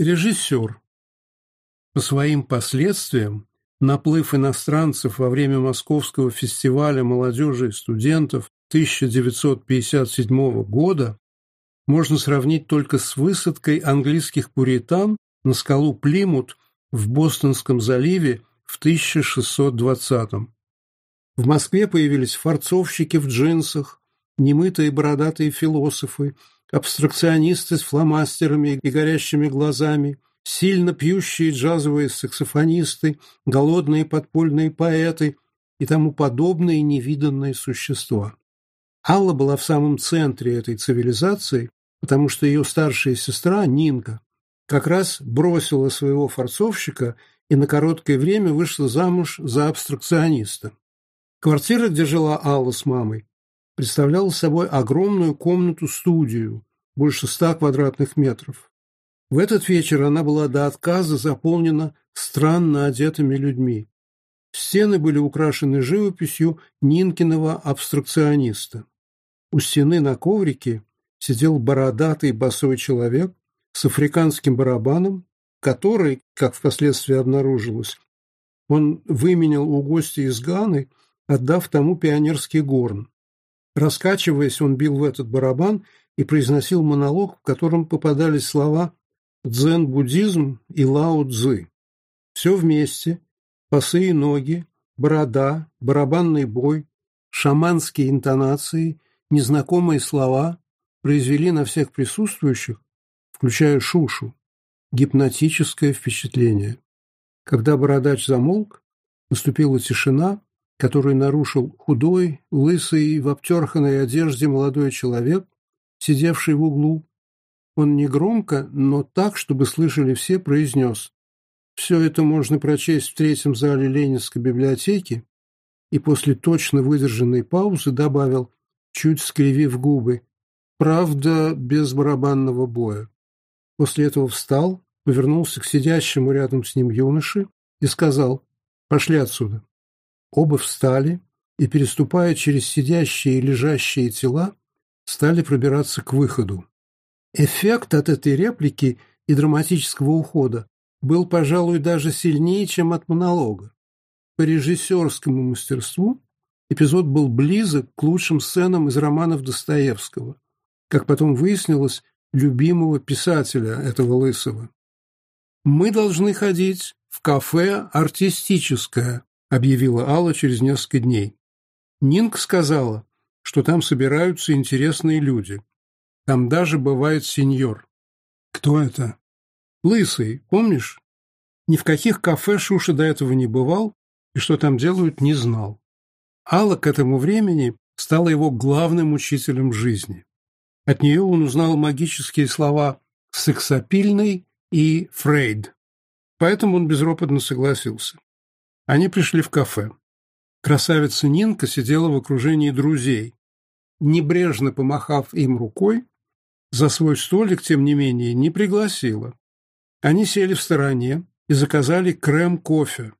Режиссер. По своим последствиям наплыв иностранцев во время Московского фестиваля молодежи и студентов 1957 года можно сравнить только с высадкой английских пуритан на скалу Плимут в Бостонском заливе в 1620 -м. В Москве появились форцовщики в джинсах, немытые бородатые философы, абстракционисты с фломастерами и горящими глазами, сильно пьющие джазовые саксофонисты, голодные подпольные поэты и тому подобные невиданные существа. Алла была в самом центре этой цивилизации, потому что ее старшая сестра, Нинка, как раз бросила своего форцовщика и на короткое время вышла замуж за абстракциониста. Квартира, где жила Алла с мамой, представляла собой огромную комнату-студию, больше ста квадратных метров. В этот вечер она была до отказа заполнена странно одетыми людьми. Стены были украшены живописью Нинкиного абстракциониста. У стены на коврике сидел бородатый босой человек с африканским барабаном, который, как впоследствии обнаружилось, он выменял у гостя из Ганы, отдав тому пионерский горн. Раскачиваясь, он бил в этот барабан и произносил монолог, в котором попадались слова «дзен-буддизм» и «лао-дзы». Все вместе, пасы и ноги, борода, барабанный бой, шаманские интонации, незнакомые слова произвели на всех присутствующих, включая Шушу, гипнотическое впечатление. Когда бородач замолк, наступила тишина, который нарушил худой, лысый, в обтерханной одежде молодой человек, сидевший в углу. Он негромко, но так, чтобы слышали все, произнес. Все это можно прочесть в третьем зале Ленинской библиотеки и после точно выдержанной паузы добавил, чуть скривив губы, «Правда без барабанного боя». После этого встал, повернулся к сидящему рядом с ним юноше и сказал «Пошли отсюда». Оба встали и, переступая через сидящие и лежащие тела, стали пробираться к выходу. Эффект от этой реплики и драматического ухода был, пожалуй, даже сильнее, чем от монолога. По режиссерскому мастерству эпизод был близок к лучшим сценам из романов Достоевского, как потом выяснилось, любимого писателя этого Лысого. «Мы должны ходить в кафе артистическое», объявила Алла через несколько дней. Нинк сказала, что там собираются интересные люди. Там даже бывает сеньор. Кто это? Лысый, помнишь? Ни в каких кафе Шуша до этого не бывал и что там делают, не знал. Алла к этому времени стала его главным учителем жизни. От нее он узнал магические слова «сексапильный» и «фрейд». Поэтому он безропотно согласился. Они пришли в кафе. Красавица Нинка сидела в окружении друзей. Небрежно помахав им рукой, за свой столик, тем не менее, не пригласила. Они сели в стороне и заказали крем-кофе.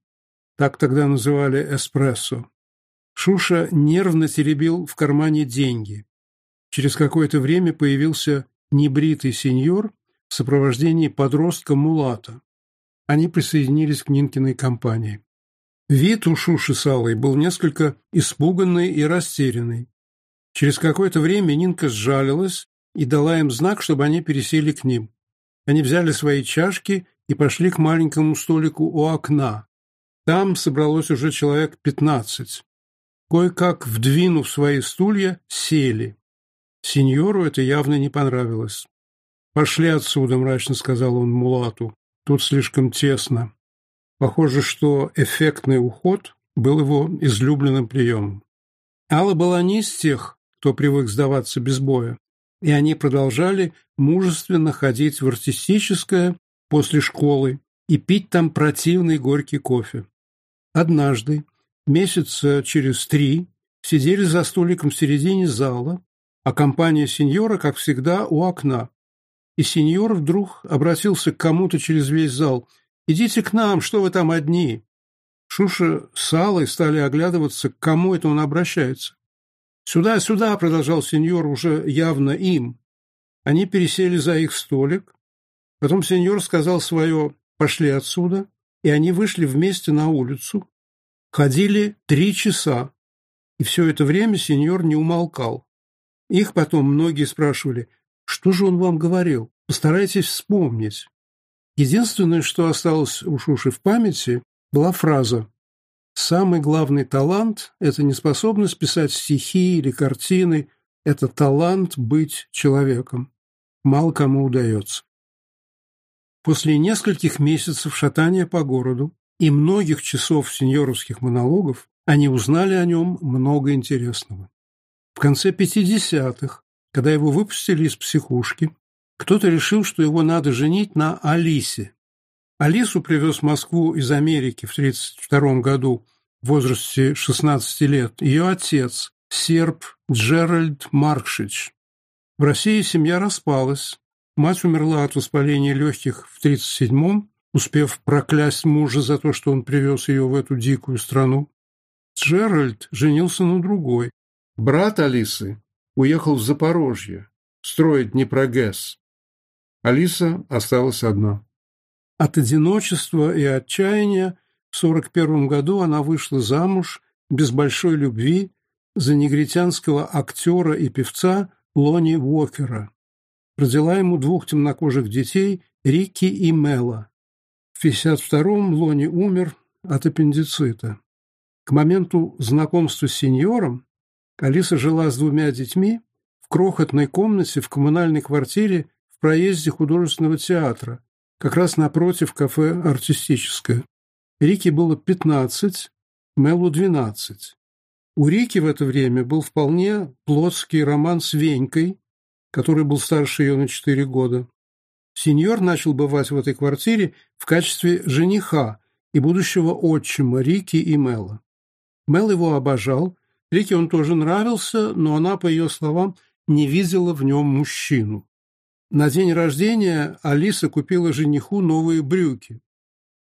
Так тогда называли эспрессо. Шуша нервно теребил в кармане деньги. Через какое-то время появился небритый сеньор в сопровождении подростка Мулата. Они присоединились к Нинкиной компании. Вид у Шуши с Аллой был несколько испуганный и растерянный. Через какое-то время Нинка сжалилась и дала им знак, чтобы они пересели к ним. Они взяли свои чашки и пошли к маленькому столику у окна. Там собралось уже человек пятнадцать. Кое-как, вдвинув свои стулья, сели. Сеньору это явно не понравилось. «Пошли отсюда», — мрачно сказал он Мулату. «Тут слишком тесно». Похоже, что эффектный уход был его излюбленным приемом. Алла была не из тех, кто привык сдаваться без боя, и они продолжали мужественно ходить в артистическое после школы и пить там противный горький кофе. Однажды, месяца через три, сидели за столиком в середине зала, а компания сеньора, как всегда, у окна. И сеньор вдруг обратился к кому-то через весь зал – Идите к нам, что вы там одни?» Шуша с Аллой стали оглядываться, к кому это он обращается. «Сюда, сюда!» — продолжал сеньор уже явно им. Они пересели за их столик. Потом сеньор сказал свое «пошли отсюда», и они вышли вместе на улицу. Ходили три часа, и все это время сеньор не умолкал. Их потом многие спрашивали, что же он вам говорил, постарайтесь вспомнить. Единственное, что осталось у Шуши в памяти, была фраза «Самый главный талант – это не способность писать стихи или картины, это талант быть человеком. Мало кому удается». После нескольких месяцев шатания по городу и многих часов сеньоровских монологов они узнали о нем много интересного. В конце 50-х, когда его выпустили из психушки, кто-то решил, что его надо женить на Алисе. Алису привез в Москву из Америки в 1932 году в возрасте 16 лет ее отец, серб Джеральд Маркшич. В России семья распалась. Мать умерла от воспаления легких в 1937-м, успев проклясть мужа за то, что он привез ее в эту дикую страну. Джеральд женился на другой. Брат Алисы уехал в Запорожье строить Днепрогэс. Алиса осталась одна. От одиночества и отчаяния в 41 году она вышла замуж без большой любви за негритянского актера и певца Лони Уокера. Родила ему двух темнокожих детей Рики и Мела. В 52-м Лони умер от аппендицита. К моменту знакомства с сеньором Алиса жила с двумя детьми в крохотной комнате в коммунальной квартире проезде художественного театра, как раз напротив кафе «Артистическое». Рике было 15, Мелу 12. У Рики в это время был вполне плотский роман с Венькой, который был старше ее на 4 года. Сеньор начал бывать в этой квартире в качестве жениха и будущего отчима Рики и Мела. Мел его обожал, Рике он тоже нравился, но она, по ее словам, не видела в нем мужчину. На день рождения Алиса купила жениху новые брюки.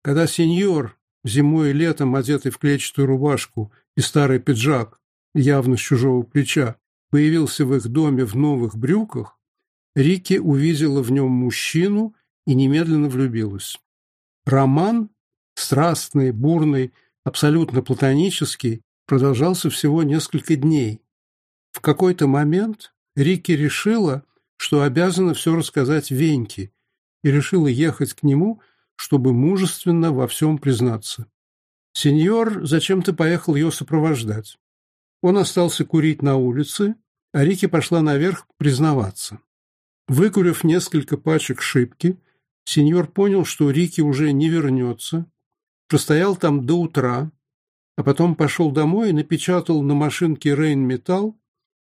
Когда сеньор, зимой и летом одетый в клетчатую рубашку и старый пиджак, явно с чужого плеча, появился в их доме в новых брюках, Рики увидела в нем мужчину и немедленно влюбилась. Роман, страстный, бурный, абсолютно платонический, продолжался всего несколько дней. В какой-то момент Рики решила – что обязана все рассказать Веньке, и решила ехать к нему, чтобы мужественно во всем признаться. Сеньор зачем-то поехал ее сопровождать. Он остался курить на улице, а Рики пошла наверх признаваться. Выкурив несколько пачек шибки, сеньор понял, что Рики уже не вернется, простоял там до утра, а потом пошел домой и напечатал на машинке «Рейн Металл»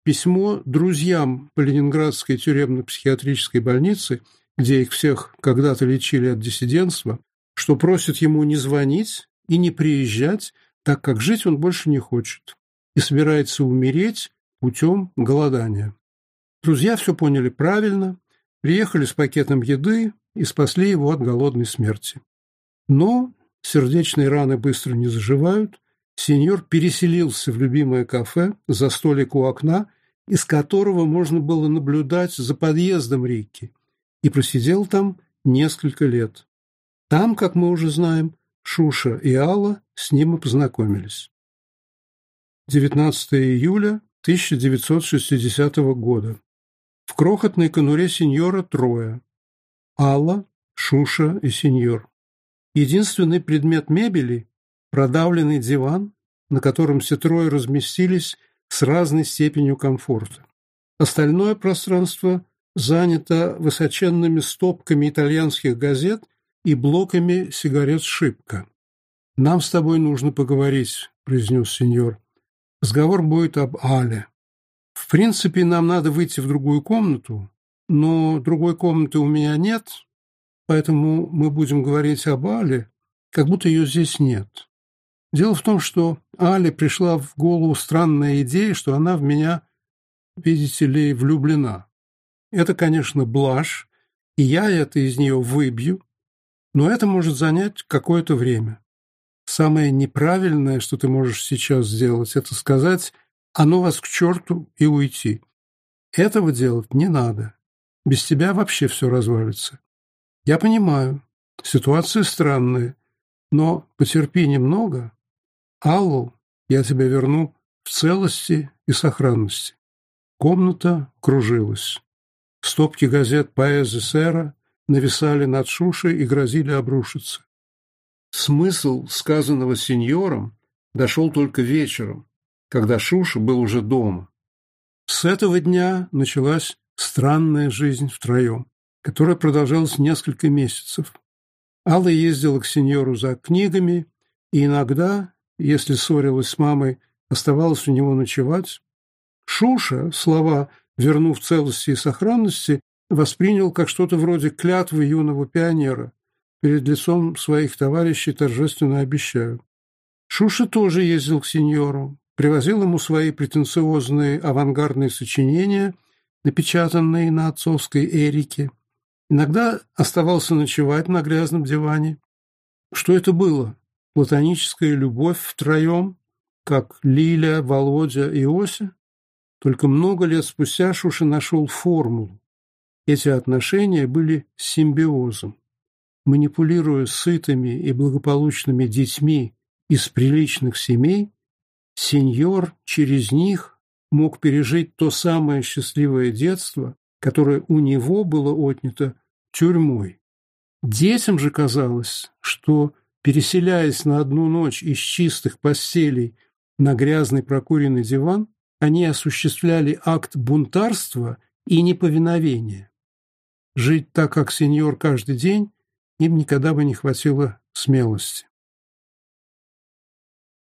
письмо друзьям Ленинградской тюремно-психиатрической больницы, где их всех когда-то лечили от диссидентства, что просит ему не звонить и не приезжать, так как жить он больше не хочет и собирается умереть путем голодания. Друзья все поняли правильно, приехали с пакетом еды и спасли его от голодной смерти. Но сердечные раны быстро не заживают, Сеньор переселился в любимое кафе за столик у окна, из которого можно было наблюдать за подъездом Рикки, и просидел там несколько лет. Там, как мы уже знаем, Шуша и Алла с ним и познакомились. 19 июля 1960 года. В крохотной конуре сеньора трое. Алла, Шуша и сеньор. Единственный предмет мебели продавленный диван, на котором все трое разместились с разной степенью комфорта. Остальное пространство занято высоченными стопками итальянских газет и блоками сигарет «Шибко». «Нам с тобой нужно поговорить», — произнес сеньор. «Разговор будет об Але. В принципе, нам надо выйти в другую комнату, но другой комнаты у меня нет, поэтому мы будем говорить об Але, как будто ее здесь нет. Дело в том, что Али пришла в голову странная идея, что она в меня, видите ли, влюблена. Это, конечно, блажь, и я это из нее выбью, но это может занять какое-то время. Самое неправильное, что ты можешь сейчас сделать, это сказать «оно вас к черту» и уйти. Этого делать не надо. Без тебя вообще все развалится. Я понимаю, ситуация странная, но потерпи немного, Аллу я тебя верну в целости и сохранности. Комната кружилась. Стопки газет поэзы сэра нависали над Шушей и грозили обрушиться. Смысл сказанного сеньором дошел только вечером, когда Шуша был уже дома. С этого дня началась странная жизнь втроем, которая продолжалась несколько месяцев. Алла ездила к сеньору за книгами и иногда если ссорилась с мамой, оставалась у него ночевать. Шуша слова «верну в целости и сохранности» воспринял как что-то вроде клятвы юного пионера. Перед лицом своих товарищей торжественно обещаю. Шуша тоже ездил к сеньору, привозил ему свои претенциозные авангардные сочинения, напечатанные на отцовской Эрике. Иногда оставался ночевать на грязном диване. Что это было? платоническая любовь втроем, как Лиля, Володя и Ося, только много лет спустя Шуша нашел формулу. Эти отношения были симбиозом. Манипулируя сытыми и благополучными детьми из приличных семей, сеньор через них мог пережить то самое счастливое детство, которое у него было отнято тюрьмой. Детям же казалось, что Переселяясь на одну ночь из чистых постелей на грязный прокуренный диван, они осуществляли акт бунтарства и неповиновения. Жить так, как сеньор, каждый день им никогда бы не хватило смелости.